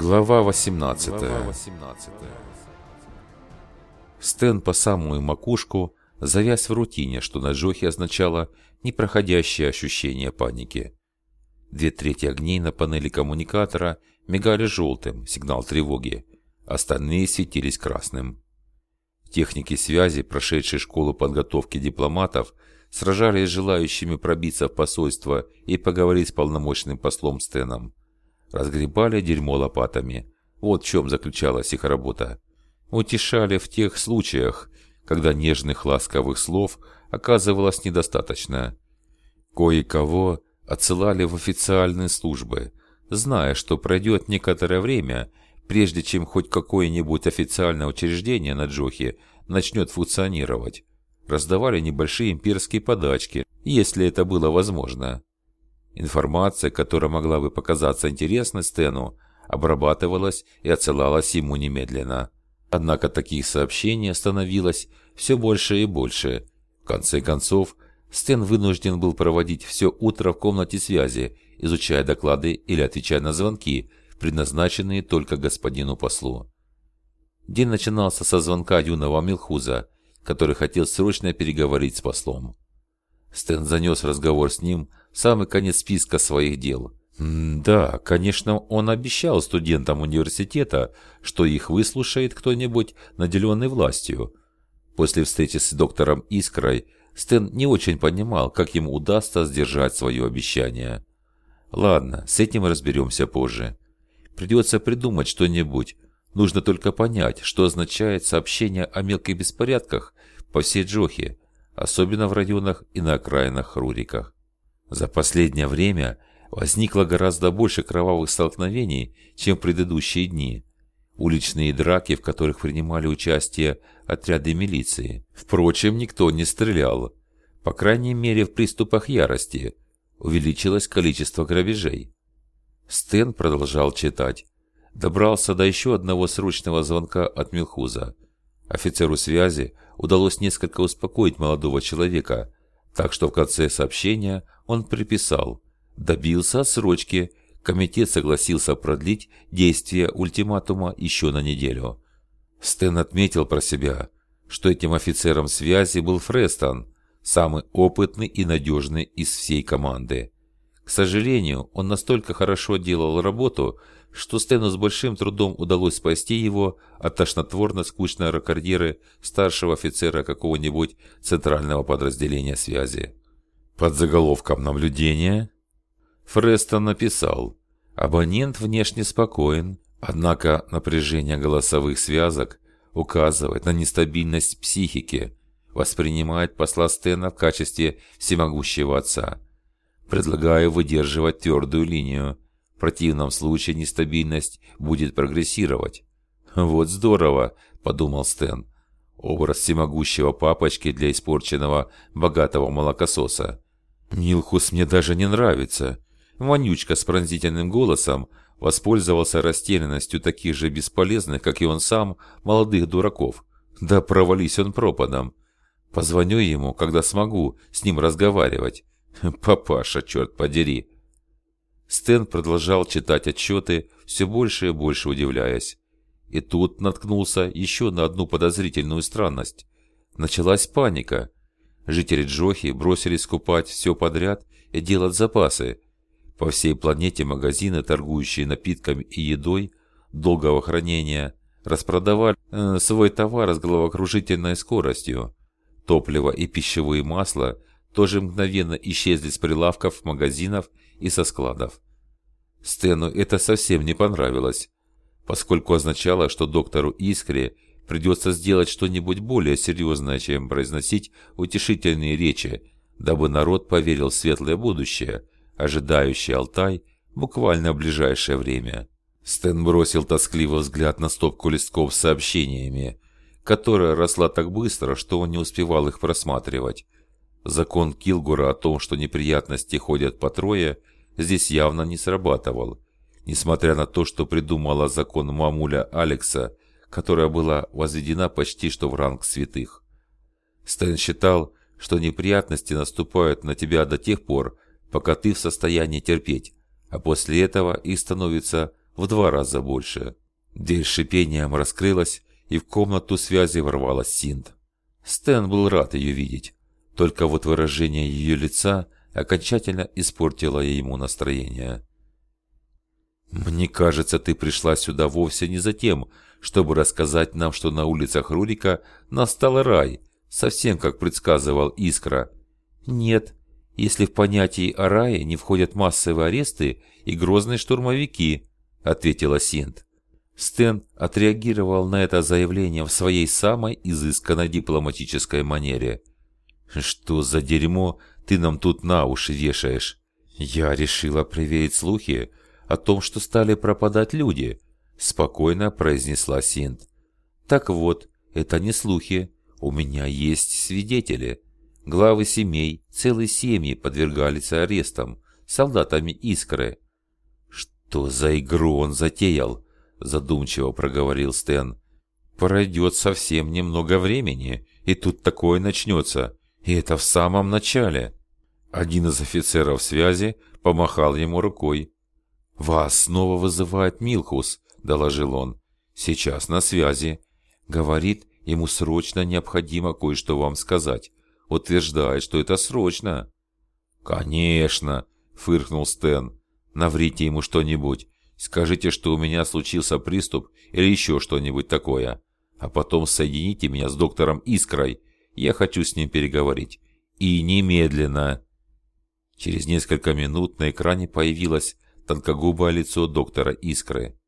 Глава 18. Стэн по самую макушку завяз в рутине, что на Джохе означало непроходящее ощущение паники. Две трети огней на панели коммуникатора мигали желтым, сигнал тревоги, остальные светились красным. Техники связи, прошедшие школу подготовки дипломатов, сражались с желающими пробиться в посольство и поговорить с полномочным послом Стэном разгребали дерьмо лопатами. Вот в чем заключалась их работа. Утешали в тех случаях, когда нежных ласковых слов оказывалось недостаточно. Кое-кого отсылали в официальные службы, зная, что пройдет некоторое время, прежде чем хоть какое-нибудь официальное учреждение на Джохе начнет функционировать. Раздавали небольшие имперские подачки, если это было возможно. Информация, которая могла бы показаться интересной Стэну, обрабатывалась и отсылалась ему немедленно. Однако таких сообщений становилось все больше и больше. В конце концов, Стэн вынужден был проводить все утро в комнате связи, изучая доклады или отвечая на звонки, предназначенные только господину послу. День начинался со звонка юного Милхуза, который хотел срочно переговорить с послом. Стэн занес разговор с ним самый конец списка своих дел. да, конечно, он обещал студентам университета, что их выслушает кто-нибудь, наделенный властью. После встречи с доктором Искрой Стэн не очень понимал, как ему удастся сдержать свое обещание. Ладно, с этим разберемся позже. Придется придумать что-нибудь. Нужно только понять, что означает сообщение о мелких беспорядках по всей Джохе особенно в районах и на окраинах Руриках. За последнее время возникло гораздо больше кровавых столкновений, чем в предыдущие дни. Уличные драки, в которых принимали участие отряды милиции. Впрочем, никто не стрелял. По крайней мере, в приступах ярости увеличилось количество грабежей. Стэн продолжал читать. Добрался до еще одного срочного звонка от Милхуза. Офицеру связи удалось несколько успокоить молодого человека, так что в конце сообщения он приписал «добился отсрочки, комитет согласился продлить действие ультиматума еще на неделю». Стэн отметил про себя, что этим офицером связи был Фрестон, самый опытный и надежный из всей команды. К сожалению, он настолько хорошо делал работу, что Стэну с большим трудом удалось спасти его от тошнотворно-скучной ракордеры старшего офицера какого-нибудь центрального подразделения связи. Под заголовком наблюдения Фрестон написал «Абонент внешне спокоен, однако напряжение голосовых связок указывает на нестабильность психики, воспринимает посла Стэна в качестве всемогущего отца. Предлагаю выдерживать твердую линию, в противном случае нестабильность будет прогрессировать. «Вот здорово», – подумал Стэн. Образ всемогущего папочки для испорченного богатого молокососа. «Милхус мне даже не нравится». Вонючка с пронзительным голосом воспользовался растерянностью таких же бесполезных, как и он сам, молодых дураков. Да провались он пропадом. Позвоню ему, когда смогу с ним разговаривать. Папаша, черт подери. Стэн продолжал читать отчеты, все больше и больше удивляясь. И тут наткнулся еще на одну подозрительную странность. Началась паника. Жители Джохи бросились скупать все подряд и делать запасы. По всей планете магазины, торгующие напитками и едой, долгого хранения, распродавали э, свой товар с головокружительной скоростью. Топливо и пищевые масла тоже мгновенно исчезли с прилавков магазинов и со складов. Стэну это совсем не понравилось, поскольку означало, что доктору Искре придется сделать что-нибудь более серьезное, чем произносить утешительные речи, дабы народ поверил в светлое будущее, ожидающее Алтай буквально в ближайшее время. Стэн бросил тоскливый взгляд на стопку листков с сообщениями, которая росла так быстро, что он не успевал их просматривать. Закон Килгура о том, что неприятности ходят по трое, здесь явно не срабатывал. Несмотря на то, что придумала закон мамуля Алекса, которая была возведена почти что в ранг святых. Стэн считал, что неприятности наступают на тебя до тех пор, пока ты в состоянии терпеть, а после этого их становится в два раза больше. Дверь шипением раскрылась, и в комнату связи ворвалась Синт. Стэн был рад ее видеть, только вот выражение ее лица окончательно испортило ему настроение. «Мне кажется, ты пришла сюда вовсе не за тем, чтобы рассказать нам, что на улицах Рурика настал рай, совсем как предсказывал Искра. Нет, если в понятии о рае не входят массовые аресты и грозные штурмовики», — ответила Синт. Стэн отреагировал на это заявление в своей самой изысканной дипломатической манере. «Что за дерьмо ты нам тут на уши вешаешь?» «Я решила проверить слухи о том, что стали пропадать люди», — спокойно произнесла Синт. «Так вот, это не слухи. У меня есть свидетели. Главы семей, целые семьи подвергались арестам, солдатами Искры». «Что за игру он затеял?» задумчиво проговорил Стэн. Пройдет совсем немного времени, и тут такое начнется. И это в самом начале. Один из офицеров связи помахал ему рукой. «Вас снова вызывает Милхус», — доложил он. «Сейчас на связи. Говорит, ему срочно необходимо кое-что вам сказать. Утверждает, что это срочно». «Конечно», — фыркнул Стэн. «Наврите ему что-нибудь. Скажите, что у меня случился приступ или еще что-нибудь такое. А потом соедините меня с доктором Искрой. Я хочу с ним переговорить. И немедленно. Через несколько минут на экране появилось тонкогубое лицо доктора Искры.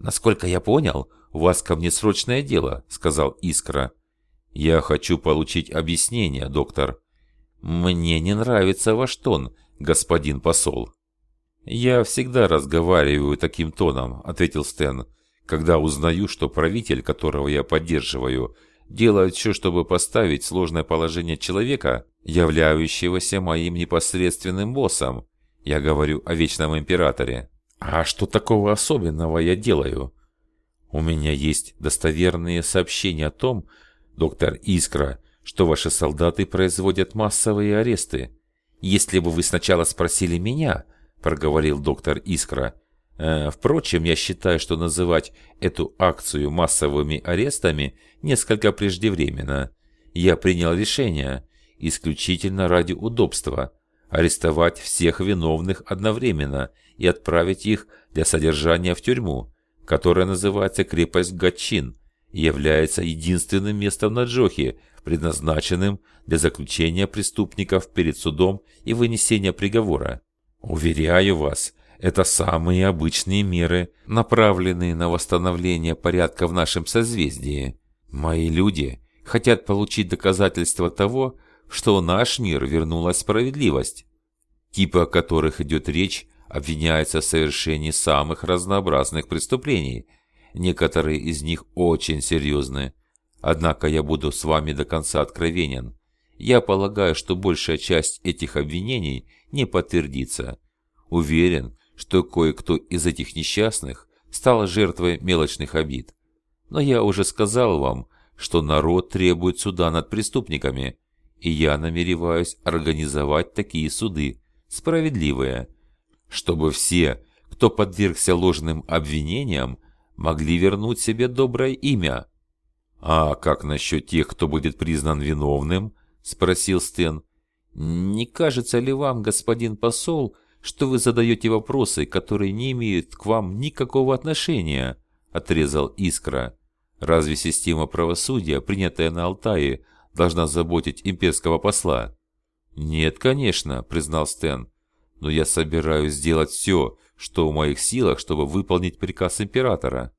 «Насколько я понял, у вас ко мне срочное дело», — сказал Искра. «Я хочу получить объяснение, доктор». «Мне не нравится ваш тон, господин посол». «Я всегда разговариваю таким тоном», — ответил Стэн, «когда узнаю, что правитель, которого я поддерживаю, делает все, чтобы поставить сложное положение человека, являющегося моим непосредственным боссом. Я говорю о Вечном Императоре. А что такого особенного я делаю? У меня есть достоверные сообщения о том, доктор Искра, что ваши солдаты производят массовые аресты. Если бы вы сначала спросили меня, — проговорил доктор Искра. «Э, «Впрочем, я считаю, что называть эту акцию массовыми арестами несколько преждевременно. Я принял решение, исключительно ради удобства, арестовать всех виновных одновременно и отправить их для содержания в тюрьму, которая называется крепость Гачин и является единственным местом на Джохе, предназначенным для заключения преступников перед судом и вынесения приговора. Уверяю вас, это самые обычные меры, направленные на восстановление порядка в нашем созвездии. Мои люди хотят получить доказательства того, что в наш мир вернулась справедливость. Типы, о которых идет речь, обвиняются в совершении самых разнообразных преступлений. Некоторые из них очень серьезны. Однако я буду с вами до конца откровенен. Я полагаю, что большая часть этих обвинений не подтвердится. Уверен, что кое-кто из этих несчастных стал жертвой мелочных обид. Но я уже сказал вам, что народ требует суда над преступниками, и я намереваюсь организовать такие суды, справедливые, чтобы все, кто подвергся ложным обвинениям, могли вернуть себе доброе имя. А как насчет тех, кто будет признан виновным, — спросил Стэн. «Не кажется ли вам, господин посол, что вы задаете вопросы, которые не имеют к вам никакого отношения?» — отрезал Искра. «Разве система правосудия, принятая на Алтае, должна заботить имперского посла?» «Нет, конечно», — признал Стэн. «Но я собираюсь сделать все, что в моих силах, чтобы выполнить приказ императора.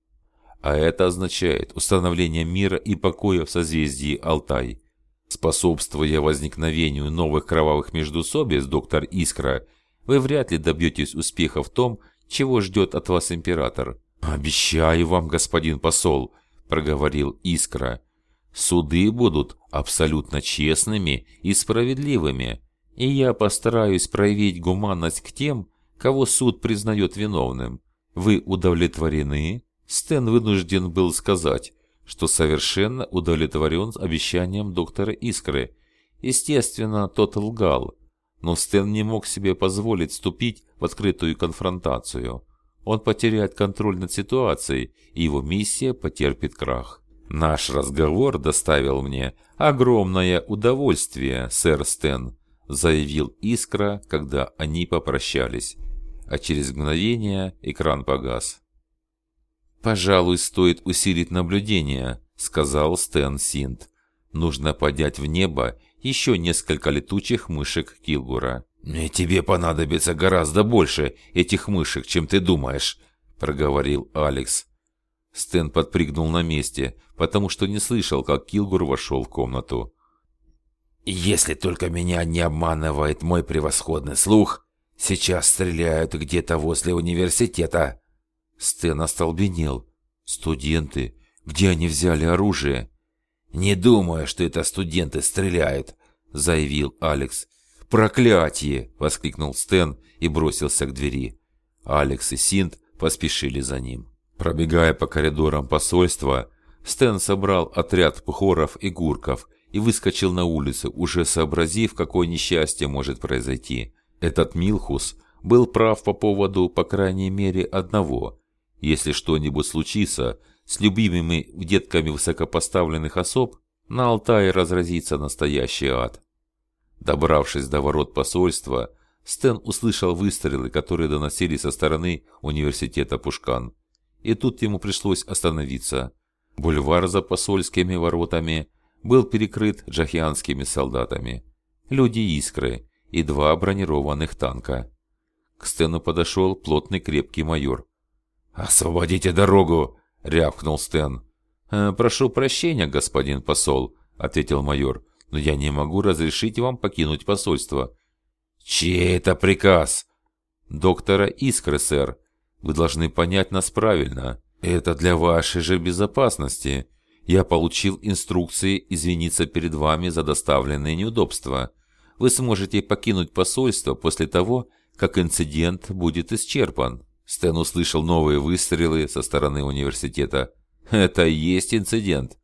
А это означает установление мира и покоя в созвездии Алтай. Способствуя возникновению новых кровавых междусобиц, доктор Искра, вы вряд ли добьетесь успеха в том, чего ждет от вас император. «Обещаю вам, господин посол», — проговорил Искра, — «суды будут абсолютно честными и справедливыми, и я постараюсь проявить гуманность к тем, кого суд признает виновным. Вы удовлетворены?» Стэн вынужден был сказать, что совершенно удовлетворен обещанием доктора Искры. Естественно, тот лгал, но Стэн не мог себе позволить вступить в открытую конфронтацию. он потеряет контроль над ситуацией, и его миссия потерпит крах. Наш разговор доставил мне огромное удовольствие, сэр Стэн, заявил Искра, когда они попрощались, а через мгновение экран погас. «Пожалуй, стоит усилить наблюдение», — сказал Стэн Синт. «Нужно поднять в небо еще несколько летучих мышек Килгура». «И тебе понадобится гораздо больше этих мышек, чем ты думаешь», — проговорил Алекс. Стэн подпрыгнул на месте, потому что не слышал, как Килгур вошел в комнату. «Если только меня не обманывает мой превосходный слух, сейчас стреляют где-то возле университета». Стэн остолбенел. «Студенты? Где они взяли оружие?» «Не думаю, что это студенты стреляют», — заявил Алекс. «Проклятие!» — воскликнул Стэн и бросился к двери. Алекс и Синт поспешили за ним. Пробегая по коридорам посольства, Стэн собрал отряд пхоров и гурков и выскочил на улицу, уже сообразив, какое несчастье может произойти. Этот Милхус был прав по поводу, по крайней мере, одного. Если что-нибудь случится с любимыми детками высокопоставленных особ, на Алтае разразится настоящий ад. Добравшись до ворот посольства, Стэн услышал выстрелы, которые доносились со стороны университета Пушкан. И тут ему пришлось остановиться. Бульвар за посольскими воротами был перекрыт джахианскими солдатами. Люди-искры и два бронированных танка. К Стэну подошел плотный крепкий майор. «Освободите дорогу!» — рявкнул Стэн. «Э, «Прошу прощения, господин посол», — ответил майор, «но я не могу разрешить вам покинуть посольство». «Чей это приказ?» «Доктора Искры, сэр. Вы должны понять нас правильно. Это для вашей же безопасности. Я получил инструкции извиниться перед вами за доставленные неудобства. Вы сможете покинуть посольство после того, как инцидент будет исчерпан». Стэн услышал новые выстрелы со стороны университета. «Это и есть инцидент.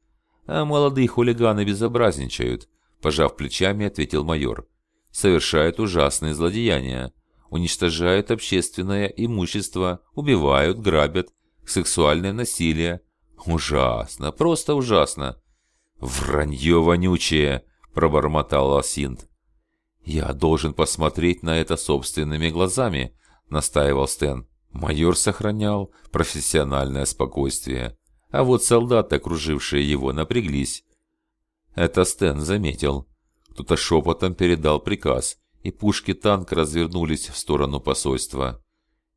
А молодые хулиганы безобразничают», – пожав плечами, ответил майор. «Совершают ужасные злодеяния. Уничтожают общественное имущество, убивают, грабят, сексуальное насилие. Ужасно, просто ужасно». «Вранье вонючее!» – пробормотал Асинт. «Я должен посмотреть на это собственными глазами», – настаивал Стэн. Майор сохранял профессиональное спокойствие, а вот солдаты, окружившие его, напряглись. Это Стэн заметил. Кто-то шепотом передал приказ, и пушки танка развернулись в сторону посольства.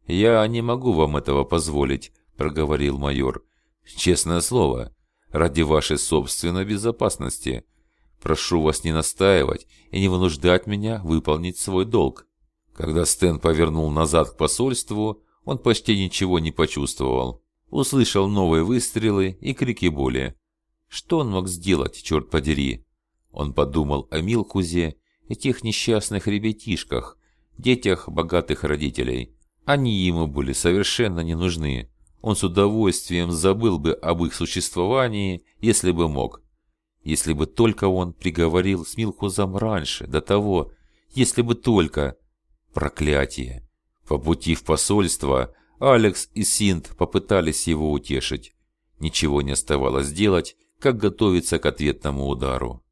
«Я не могу вам этого позволить», — проговорил майор. «Честное слово, ради вашей собственной безопасности. Прошу вас не настаивать и не вынуждать меня выполнить свой долг». Когда Стэн повернул назад к посольству, он почти ничего не почувствовал. Услышал новые выстрелы и крики боли. Что он мог сделать, черт подери? Он подумал о Милкузе и тех несчастных ребятишках, детях богатых родителей. Они ему были совершенно не нужны. Он с удовольствием забыл бы об их существовании, если бы мог. Если бы только он приговорил с Милкузом раньше, до того, если бы только... Проклятие! По пути в посольство Алекс и Синт попытались его утешить. Ничего не оставалось делать, как готовиться к ответному удару.